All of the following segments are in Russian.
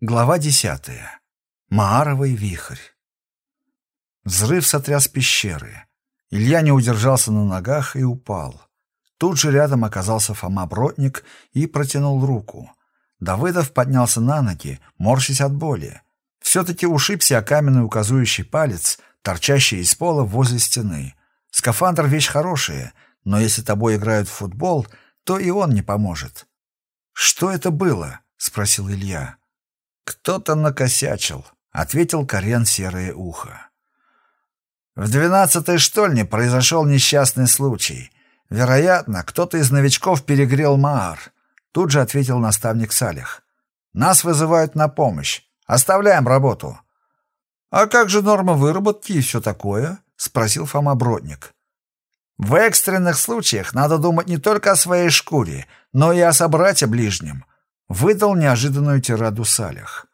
Глава десятая. Мааровый вихрь. Взрыв сотряс пещеры. Илья не удержался на ногах и упал. Тут же рядом оказался Фома Бродник и протянул руку. Давыдов поднялся на ноги, морщась от боли. Все-таки ушибся о каменный указующий палец, торчащий из пола возле стены. Скафандр — вещь хорошая, но если тобой играют в футбол, то и он не поможет. «Что это было?» — спросил Илья. «Кто-то накосячил», — ответил Карен Серое Ухо. В двенадцатой штольне произошел несчастный случай. Вероятно, кто-то из новичков перегрел Маар. Тут же ответил наставник Салих. «Нас вызывают на помощь. Оставляем работу». «А как же норма выработки и все такое?» — спросил Фома Бродник. «В экстренных случаях надо думать не только о своей шкуре, но и о собрате ближнем выдал неожиданную тираду Салях.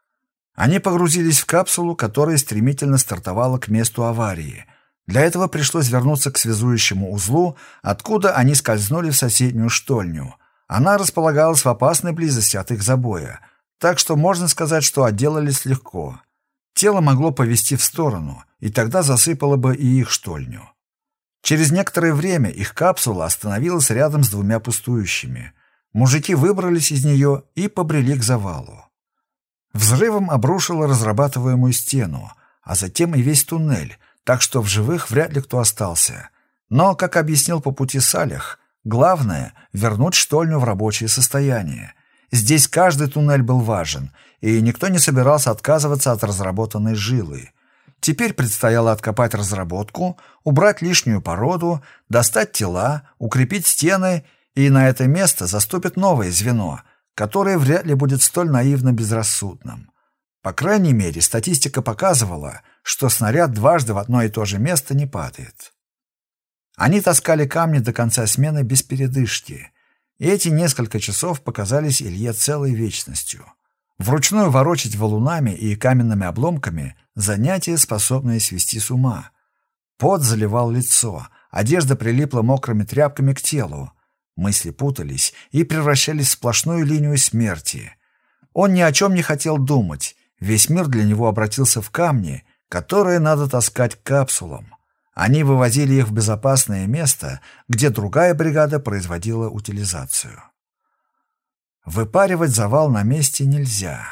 Они погрузились в капсулу, которая стремительно стартовала к месту аварии. Для этого пришлось вернуться к связующему узлу, откуда они скользнули в соседнюю штольню. Она располагалась в опасной близости от их забоя, так что можно сказать, что отделались легко. Тело могло повести в сторону, и тогда засыпало бы и их штольню. Через некоторое время их капсула остановилась рядом с двумя пустующими – Мужики выбрались из нее и побрели к завалу. Взрывом обрушило разрабатываемую стену, а затем и весь туннель, так что в живых вряд ли кто остался. Но, как объяснил по пути Салях, главное — вернуть штольню в рабочее состояние. Здесь каждый туннель был важен, и никто не собирался отказываться от разработанной жилы. Теперь предстояло откопать разработку, убрать лишнюю породу, достать тела, укрепить стены и на это место заступит новое звено, которое вряд ли будет столь наивно безрассудным. По крайней мере, статистика показывала, что снаряд дважды в одно и то же место не падает. Они таскали камни до конца смены без передышки, и эти несколько часов показались Илье целой вечностью. Вручную ворочать валунами и каменными обломками — занятие, способное свести с ума. Пот заливал лицо, одежда прилипла мокрыми тряпками к телу, Мысли путались и превращались в сплошную линию смерти. Он ни о чем не хотел думать. Весь мир для него обратился в камни, которые надо таскать к капсулам. Они вывозили их в безопасное место, где другая бригада производила утилизацию. Выпаривать завал на месте нельзя.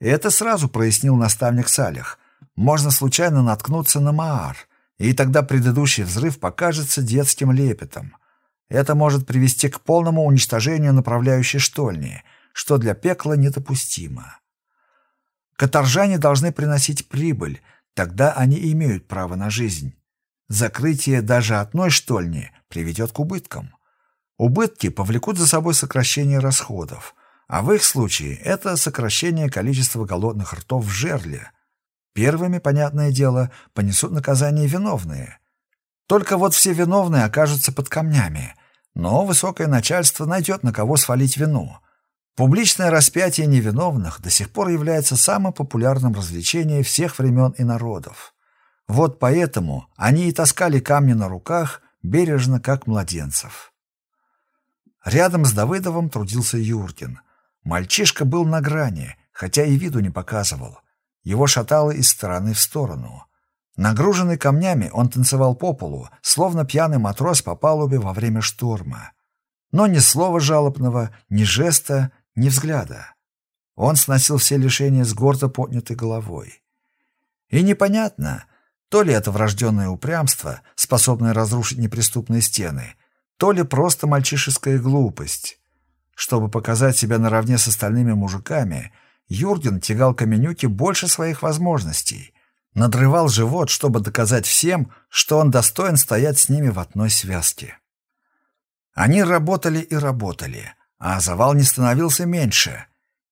И это сразу прояснил наставник Салих. Можно случайно наткнуться на Маар, и тогда предыдущий взрыв покажется детским лепетом — это может привести к полному уничтожению направляющей штольни, что для пекла недопустимо. Каторжане должны приносить прибыль, тогда они имеют право на жизнь. Закрытие даже одной штольни приведет к убыткам. Убытки повлекут за собой сокращение расходов, а в их случае это сокращение количества голодных ртов в жерле. Первыми, понятное дело, понесут наказание виновные – только вот все виновные окажутся под камнями, но высокое начальство найдет на кого свалить вину. Публичное распятие невиновных до сих пор является самым популярным развлечением всех времен и народов. Вот поэтому они и таскали камни на руках, бережно, как младенцев. Рядом с Давыдовым трудился Юркин. Мальчишка был на грани, хотя и виду не показывал. Его шатало из стороны в сторону. Нагруженный камнями, он танцевал по полу, словно пьяный матрос по палубе во время шторма. Но ни слова жалобного, ни жеста, ни взгляда. Он сносил все лишения с гордо поднятой головой. И непонятно, то ли это врожденное упрямство, способное разрушить неприступные стены, то ли просто мальчишеская глупость. Чтобы показать себя наравне с остальными мужиками, Юрген тягал Каменюке больше своих возможностей, надрывал живот, чтобы доказать всем, что он достоин стоять с ними в одной связке. Они работали и работали, а завал не становился меньше,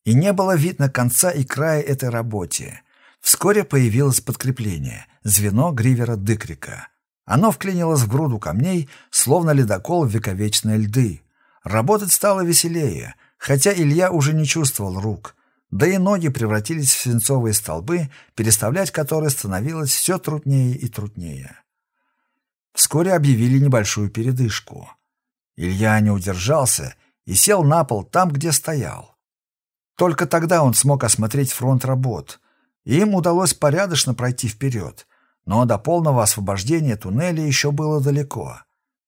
и не было видно конца и края этой работе. Вскоре появилось подкрепление, звено Гривера Дыкрика. Оно вклинилось в груду камней, словно ледокол в вековечные льды. Работать стало веселее, хотя Илья уже не чувствовал рук — да и ноги превратились в свинцовые столбы, переставлять которые становилось все труднее и труднее. Вскоре объявили небольшую передышку. Илья не удержался и сел на пол там, где стоял. Только тогда он смог осмотреть фронт работ. Им удалось порядочно пройти вперед, но до полного освобождения туннеля еще было далеко.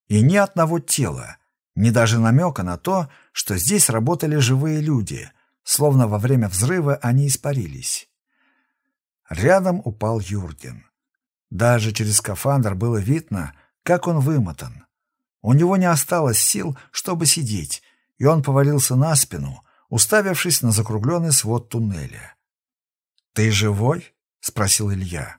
И ни одного тела, ни даже намека на то, что здесь работали живые люди, словно во время взрыва они испарились. Рядом упал Юрген. Даже через скафандр было видно, как он вымотан. У него не осталось сил, чтобы сидеть, и он повалился на спину, уставившись на закругленный свод туннеля. «Ты живой?» — спросил Илья.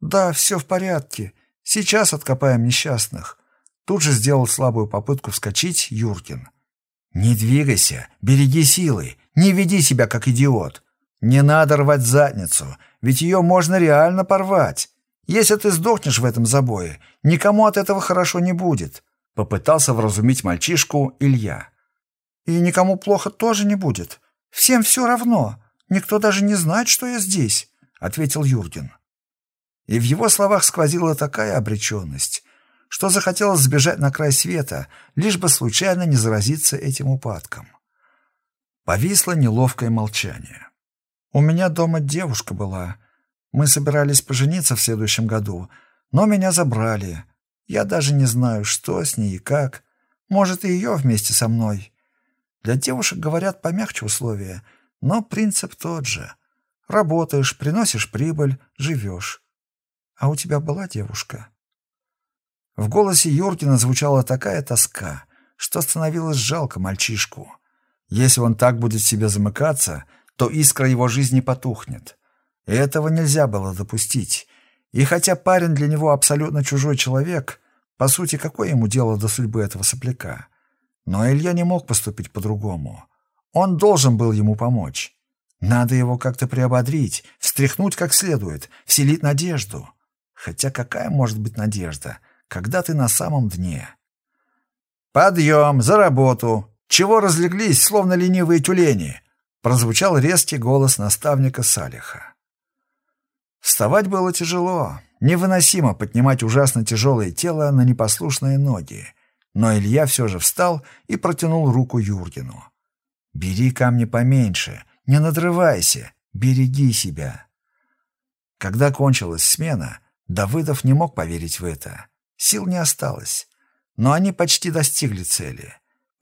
«Да, все в порядке. Сейчас откопаем несчастных». Тут же сделал слабую попытку вскочить Юркин. «Не двигайся, береги силы, не веди себя как идиот. Не надо рвать задницу, ведь ее можно реально порвать. Если ты сдохнешь в этом забое, никому от этого хорошо не будет», — попытался вразумить мальчишку Илья. «И никому плохо тоже не будет. Всем все равно. Никто даже не знает, что я здесь», — ответил Юрген. И в его словах сквозила такая обреченность, что захотелось сбежать на край света, лишь бы случайно не заразиться этим упадком. Повисло неловкое молчание. «У меня дома девушка была», мы собирались пожениться в следующем году, но меня забрали. Я даже не знаю, что с ней и как. Может, и ее вместе со мной. Для девушек, говорят, помягче условия, но принцип тот же. Работаешь, приносишь прибыль, живешь. А у тебя была девушка?» В голосе Юркина звучала такая тоска, что становилось жалко мальчишку. Если он так будет себе замыкаться, то искра его жизни потухнет. Этого нельзя было допустить. И хотя парень для него абсолютно чужой человек, по сути, какое ему дело до судьбы этого сопляка? Но Илья не мог поступить по-другому. Он должен был ему помочь. Надо его как-то приободрить, встряхнуть как следует, вселить надежду. Хотя какая может быть надежда, когда ты на самом дне? «Подъем, за работу! Чего разлеглись, словно ленивые тюлени?» прозвучал резкий голос наставника Салиха. Вставать было тяжело, невыносимо поднимать ужасно тяжелое тело на непослушные ноги. Но Илья все же встал и протянул руку Юргену. «Бери камни поменьше, не надрывайся, береги себя». Когда кончилась смена, Давыдов не мог поверить в это. Сил не осталось. Но они почти достигли цели.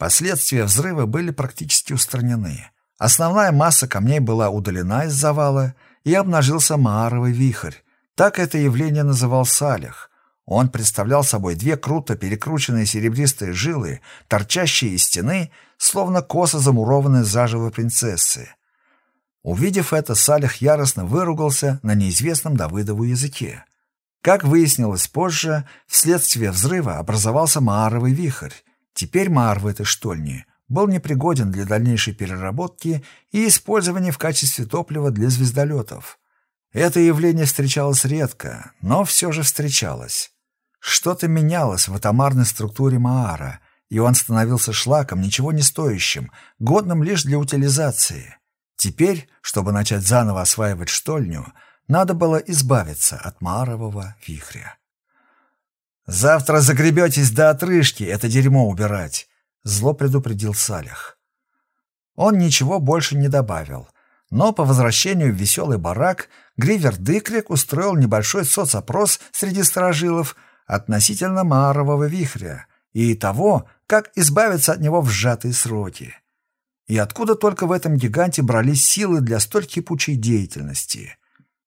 Последствия взрыва были практически устранены. Основная масса камней была удалена из завала, и обнажился Мааровый вихрь. Так это явление называл Салих. Он представлял собой две круто перекрученные серебристые жилы, торчащие из стены, словно косо замурованные заживо принцессы. Увидев это, Салих яростно выругался на неизвестном Давыдову языке. Как выяснилось позже, вследствие взрыва образовался Мааровый вихрь. Теперь Маар в этой штольне был непригоден для дальнейшей переработки и использования в качестве топлива для звездолетов. Это явление встречалось редко, но все же встречалось. Что-то менялось в атомарной структуре Маара, и он становился шлаком, ничего не стоящим, годным лишь для утилизации. Теперь, чтобы начать заново осваивать штольню, надо было избавиться от Маарового вихря. «Завтра загребетесь до отрыжки это дерьмо убирать», Зло предупредил Салях. Он ничего больше не добавил. Но по возвращению в веселый барак Гривер Дыкрик устроил небольшой соцопрос среди сторожилов относительно Марового вихря и того, как избавиться от него в сжатые сроки. И откуда только в этом гиганте брались силы для столь кипучей деятельности.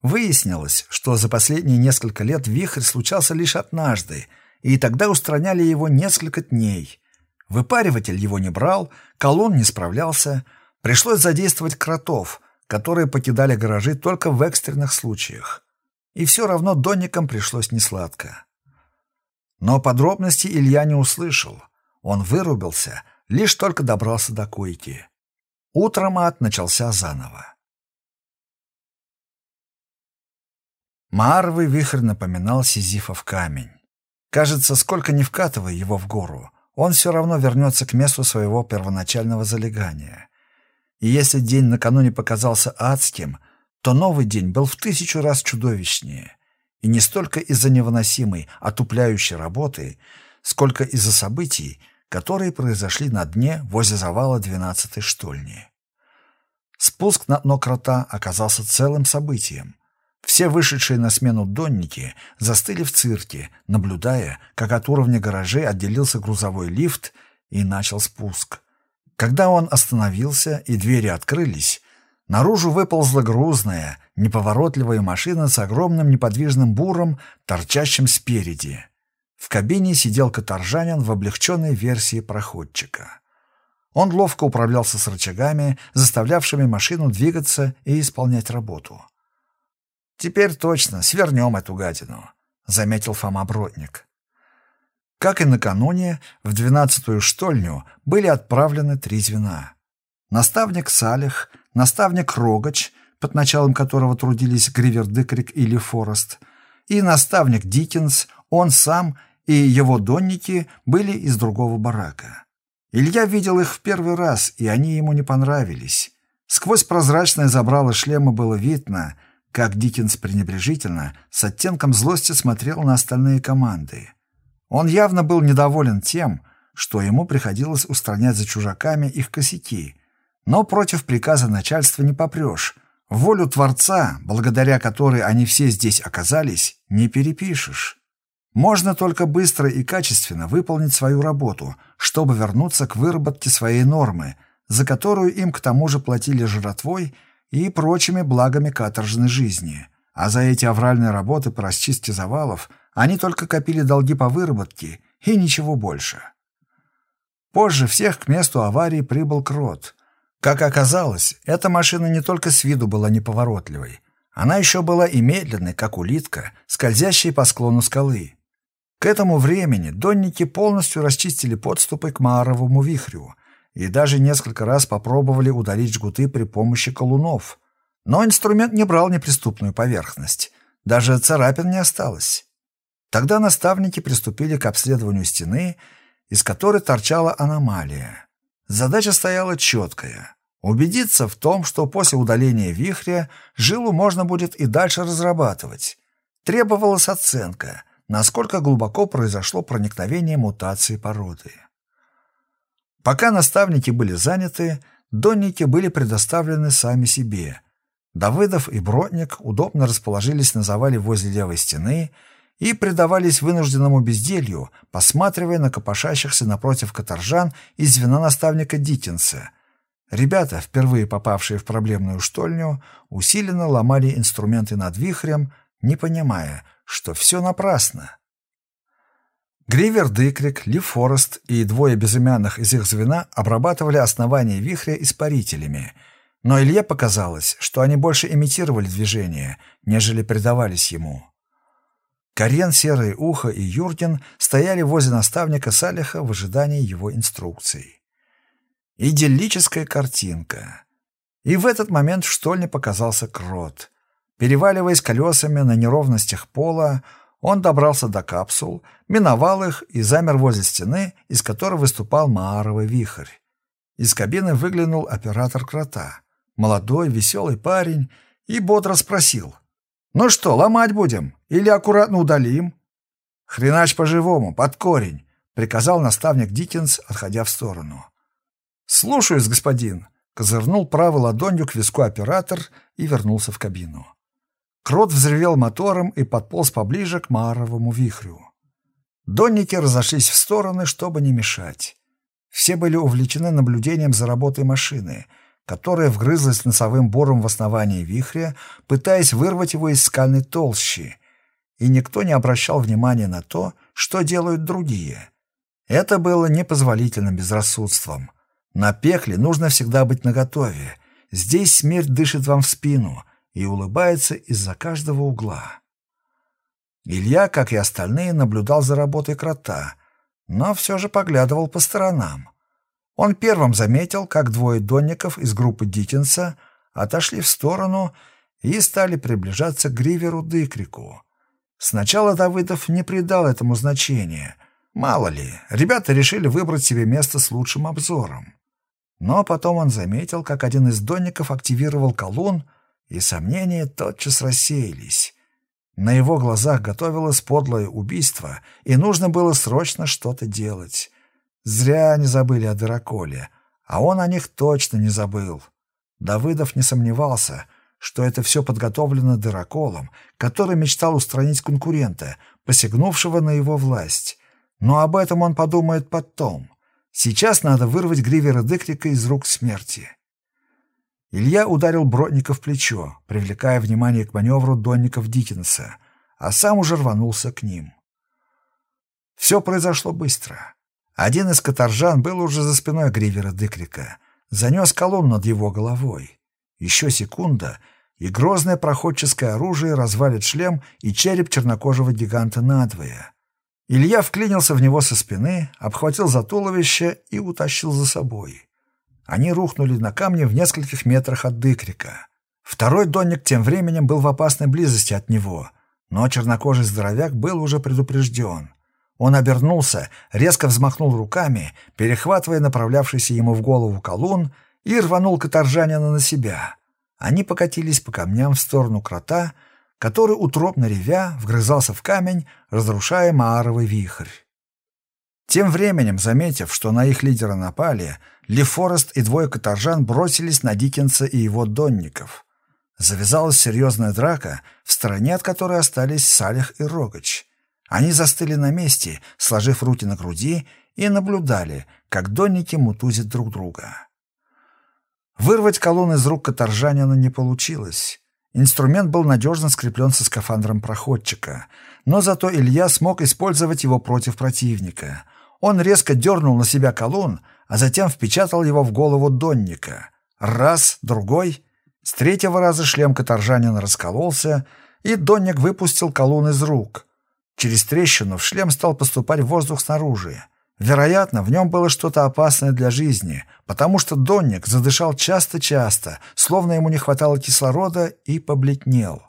Выяснилось, что за последние несколько лет вихрь случался лишь однажды, и тогда устраняли его несколько дней, Выпариватель его не брал, колонн не справлялся. Пришлось задействовать кротов, которые покидали гаражи только в экстренных случаях. И все равно донникам пришлось несладко. Но подробности Илья не услышал. Он вырубился, лишь только добрался до койки. Утром ад начался заново. Марвый вихрь напоминал Сизифов камень. Кажется, сколько ни вкатывай его в гору, он все равно вернется к месту своего первоначального залегания. И если день накануне показался адским, то новый день был в тысячу раз чудовищнее. И не столько из-за невыносимой, отупляющей работы, сколько из-за событий, которые произошли на дне возле завала двенадцатой штольни. Спуск на дно крота оказался целым событием. Все вышедшие на смену донники застыли в цирке, наблюдая, как от уровня гаражей отделился грузовой лифт и начал спуск. Когда он остановился и двери открылись, наружу выползла грузная, неповоротливая машина с огромным неподвижным буром, торчащим спереди. В кабине сидел каторжанин в облегченной версии проходчика. Он ловко управлялся с рычагами, заставлявшими машину двигаться и исполнять работу. «Теперь точно свернем эту гадину», — заметил Фома Бродник. Как и накануне, в двенадцатую штольню были отправлены три звена. Наставник Салих, наставник Рогач, под началом которого трудились Гривер Дыкрик или Форест, и наставник Диккенс, он сам и его донники были из другого барака. Илья видел их в первый раз, и они ему не понравились. Сквозь прозрачное забрало шлема было видно, как Диккенс пренебрежительно, с оттенком злости смотрел на остальные команды. Он явно был недоволен тем, что ему приходилось устранять за чужаками их косяки, но против приказа начальства не попрешь. Волю Творца, благодаря которой они все здесь оказались, не перепишешь. Можно только быстро и качественно выполнить свою работу, чтобы вернуться к выработке своей нормы, за которую им к тому же платили жратвой и прочими благами каторжной жизни. А за эти авральные работы по расчистке завалов они только копили долги по выработке и ничего больше. Позже всех к месту аварии прибыл Крот. Как оказалось, эта машина не только с виду была неповоротливой, она еще была и медленной, как улитка, скользящей по склону скалы. К этому времени донники полностью расчистили подступы к Мааровому вихрю и даже несколько раз попробовали удалить жгуты при помощи колунов. Но инструмент не брал неприступную поверхность. Даже царапин не осталось. Тогда наставники приступили к обследованию стены, из которой торчала аномалия. Задача стояла четкая — убедиться в том, что после удаления вихря жилу можно будет и дальше разрабатывать. Требовалась оценка — насколько глубоко произошло проникновение мутации породы. Пока наставники были заняты, донники были предоставлены сами себе. Давыдов и Бродник удобно расположились на завале возле левой стены и предавались вынужденному безделью, посматривая на копошащихся напротив каторжан из звена наставника Диккенса. Ребята, впервые попавшие в проблемную штольню, усиленно ломали инструменты над вихрем, не понимая, что все напрасно. Гривер Дыкрик, Ли Форест и двое безымянных из их звена обрабатывали основание вихря испарителями, но Илье показалось, что они больше имитировали движение, нежели предавались ему. Карен, Серое Ухо и Юрген стояли возле наставника Салиха в ожидании его инструкций. Идиллическая картинка. И в этот момент в штольне показался крот — Переваливаясь колесами на неровностях пола, он добрался до капсул, миновал их и замер возле стены, из которой выступал Мааровый вихрь. Из кабины выглянул оператор крота, молодой, веселый парень, и бодро спросил. «Ну что, ломать будем? Или аккуратно удалим?» «Хренач по-живому, под корень», — приказал наставник Диккенс, отходя в сторону. «Слушаюсь, господин», — козырнул правой ладонью к виску оператор и вернулся в кабину. Крот взревел мотором и подполз поближе к Маровому вихрю. Донники разошлись в стороны, чтобы не мешать. Все были увлечены наблюдением за работой машины, которая вгрызлась носовым бором в основании вихря, пытаясь вырвать его из скальной толщи, и никто не обращал внимания на то, что делают другие. Это было непозволительным безрассудством. На пекле нужно всегда быть наготове. Здесь смерть дышит вам в спину — и улыбается из-за каждого угла. Илья, как и остальные, наблюдал за работой крота, но все же поглядывал по сторонам. Он первым заметил, как двое донников из группы Диккенса отошли в сторону и стали приближаться к Гриверу Дыкрику. Сначала Давыдов не придал этому значения. Мало ли, ребята решили выбрать себе место с лучшим обзором. Но потом он заметил, как один из донников активировал колонн, и сомнения тотчас рассеялись. На его глазах готовилось подлое убийство, и нужно было срочно что-то делать. Зря они забыли о Драколе, а он о них точно не забыл. Давыдов не сомневался, что это все подготовлено дыроколом, который мечтал устранить конкурента, посягнувшего на его власть. Но об этом он подумает потом. Сейчас надо вырвать Гривера Декрика из рук смерти. Илья ударил Бродника в плечо, привлекая внимание к маневру донников Диккенса, а сам уже рванулся к ним. Все произошло быстро. Один из каторжан был уже за спиной Гривера Декрика, занес колонн над его головой. Еще секунда, и грозное проходческое оружие развалит шлем и череп чернокожего гиганта надвое. Илья вклинился в него со спины, обхватил за туловище и утащил за собой. Они рухнули на камни в нескольких метрах от Дыкрика. Второй донник тем временем был в опасной близости от него, но чернокожий здоровяк был уже предупрежден. Он обернулся, резко взмахнул руками, перехватывая направлявшийся ему в голову колун, и рванул каторжанина на себя. Они покатились по камням в сторону крота, который, утробно ревя, вгрызался в камень, разрушая Мааровый вихрь. Тем временем, заметив, что на их лидера напали, Ли Форест и двое каторжан бросились на Диккенса и его донников. Завязалась серьезная драка, в стороне от которой остались Салих и Рогач. Они застыли на месте, сложив руки на груди, и наблюдали, как донники мутузят друг друга. Вырвать колонн из рук каторжанина не получилось. Инструмент был надежно скреплен со скафандром проходчика, но зато Илья смог использовать его против противника. Он резко дернул на себя колонн, а затем впечатал его в голову донника. Раз, другой. С третьего раза шлем каторжанина раскололся, и донник выпустил колонн из рук. Через трещину в шлем стал поступать воздух снаружи. Вероятно, в нем было что-то опасное для жизни, потому что Донник задышал часто-часто, словно ему не хватало кислорода, и побледнел.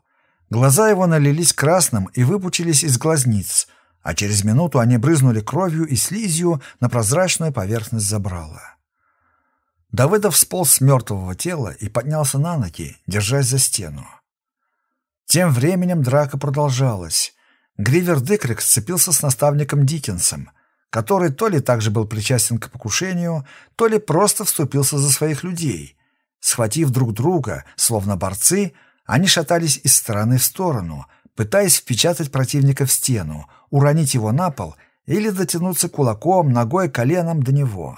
Глаза его налились красным и выпучились из глазниц, а через минуту они брызнули кровью и слизью на прозрачную поверхность забрала. Давыдов сполз с мертвого тела и поднялся на ноги, держась за стену. Тем временем драка продолжалась. Гривер Декрик сцепился с наставником Диккенсом, который то ли также был причастен к покушению, то ли просто вступился за своих людей. Схватив друг друга, словно борцы, они шатались из стороны в сторону, пытаясь впечатать противника в стену, уронить его на пол или дотянуться кулаком, ногой, коленом до него.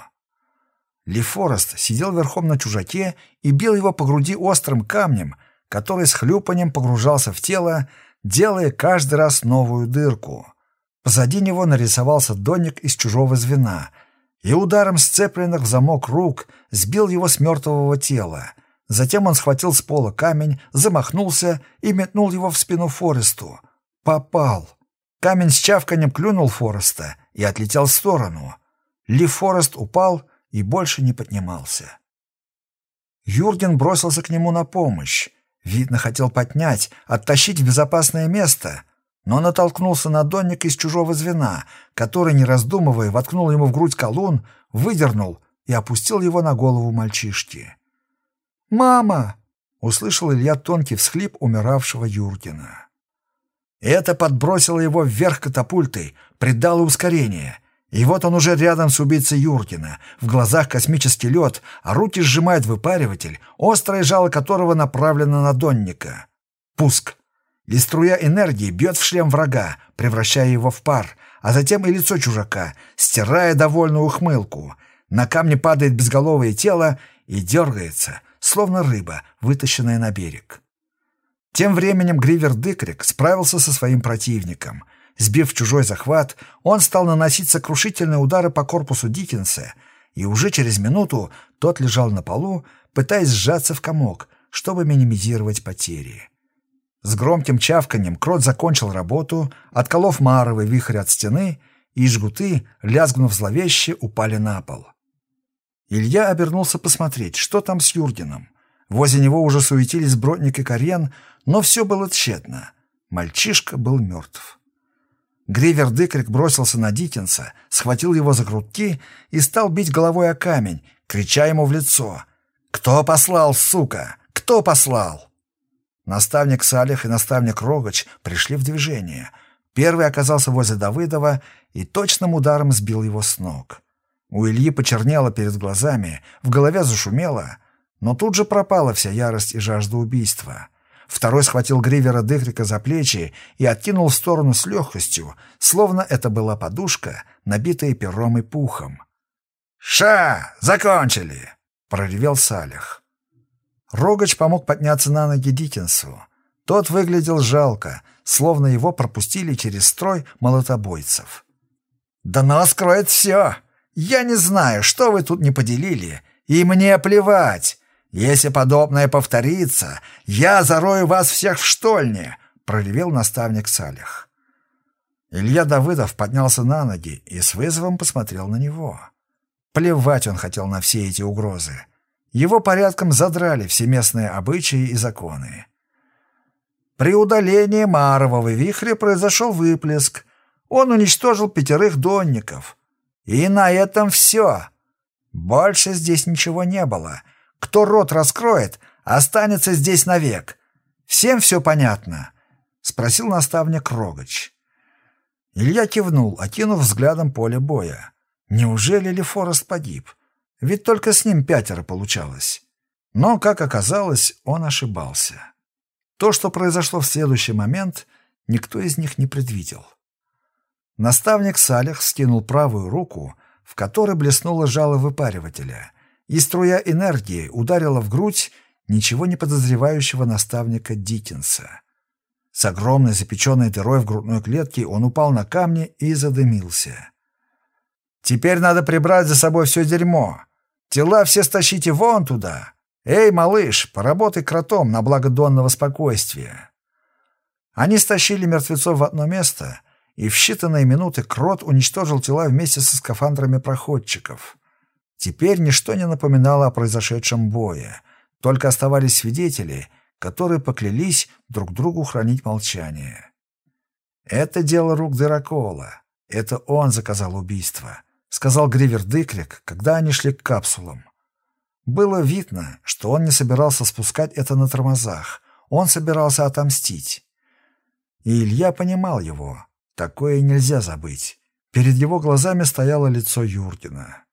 Ли Форест сидел верхом на чужаке и бил его по груди острым камнем, который с хлюпанием погружался в тело, делая каждый раз новую дырку. Позади него нарисовался донник из чужого звена и ударом сцепленных в замок рук сбил его с мертвого тела. Затем он схватил с пола камень, замахнулся и метнул его в спину Форесту. Попал. Камень с чавканем клюнул Фореста и отлетел в сторону. Ли Форест упал и больше не поднимался. Юрген бросился к нему на помощь. Видно, хотел поднять, оттащить в безопасное место, но натолкнулся на донник из чужого звена, который, не раздумывая, воткнул ему в грудь колун, выдернул и опустил его на голову мальчишки. «Мама!» — услышал Илья тонкий всхлип умиравшего Юркина. Это подбросило его вверх катапультой, придало ускорение — и вот он уже рядом с убийцей Юркина, в глазах космический лед, а руки сжимает выпариватель, острое жало которого направлено на донника. Пуск. И струя энергии бьет в шлем врага, превращая его в пар, а затем и лицо чужака, стирая довольную ухмылку. На камне падает безголовое тело и дергается, словно рыба, вытащенная на берег. Тем временем Гривер Дыкрик справился со своим противником — Сбив чужой захват, он стал наносить сокрушительные удары по корпусу Диккенса, и уже через минуту тот лежал на полу, пытаясь сжаться в комок, чтобы минимизировать потери. С громким чавканьем крот закончил работу, отколов маровый вихрь от стены, и жгуты, лязгнув зловеще, упали на пол. Илья обернулся посмотреть, что там с Юргеном. Возле него уже суетились Бродник и Карен, но все было тщетно. Мальчишка был мертв. Гривер Дыкрик бросился на Диккенса, схватил его за грудки и стал бить головой о камень, крича ему в лицо. «Кто послал, сука? Кто послал?» Наставник Салих и наставник Рогач пришли в движение. Первый оказался возле Давыдова и точным ударом сбил его с ног. У Ильи почернело перед глазами, в голове зашумело, Но тут же пропала вся ярость и жажда убийства. Второй схватил Гривера Декрика за плечи и откинул в сторону с легкостью, словно это была подушка, набитая пером и пухом. «Ша! Закончили!» — проревел Салих. Рогач помог подняться на ноги Диккенсу. Тот выглядел жалко, словно его пропустили через строй молотобойцев. «Да нас кроет все! Я не знаю, что вы тут не поделили, и мне плевать! Если подобное повторится, я зарою вас всех в штольне!» — проревел наставник Салих. Илья Давыдов поднялся на ноги и с вызовом посмотрел на него. Плевать он хотел на все эти угрозы. Его порядком задрали все местные обычаи и законы. При удалении Марового вихря произошел выплеск. Он уничтожил пятерых донников. И на этом все. Больше здесь ничего не было. Кто рот раскроет, останется здесь навек. Всем все понятно?» — спросил наставник Рогач. Илья кивнул, окинув взглядом поле боя. Неужели Лефорест погиб? Ведь только с ним пятеро получалось. Но, как оказалось, он ошибался. То, что произошло в следующий момент, никто из них не предвидел. Наставник Салих скинул правую руку, в которой блеснуло жало выпаривателя, и струя энергии ударила в грудь ничего не подозревающего наставника Диккенса. С огромной запеченной дырой в грудной клетке он упал на камни и задымился. «Теперь надо прибрать за собой все дерьмо. Тела все стащите вон туда. Эй, малыш, поработай кротом на благо донного спокойствия». Они стащили мертвецов в одно место, и в считанные минуты крот уничтожил тела вместе со скафандрами проходчиков. Теперь ничто не напоминало о произошедшем бое, только оставались свидетели — которые поклялись друг другу хранить молчание. «Это дело рук Дырокола. Это он заказал убийство», — сказал Гривер Дыкрик, когда они шли к капсулам. Было видно, что он не собирался спускать это на тормозах, он собирался отомстить. И Илья понимал его. Такое нельзя забыть. Перед его глазами стояло лицо Юргена.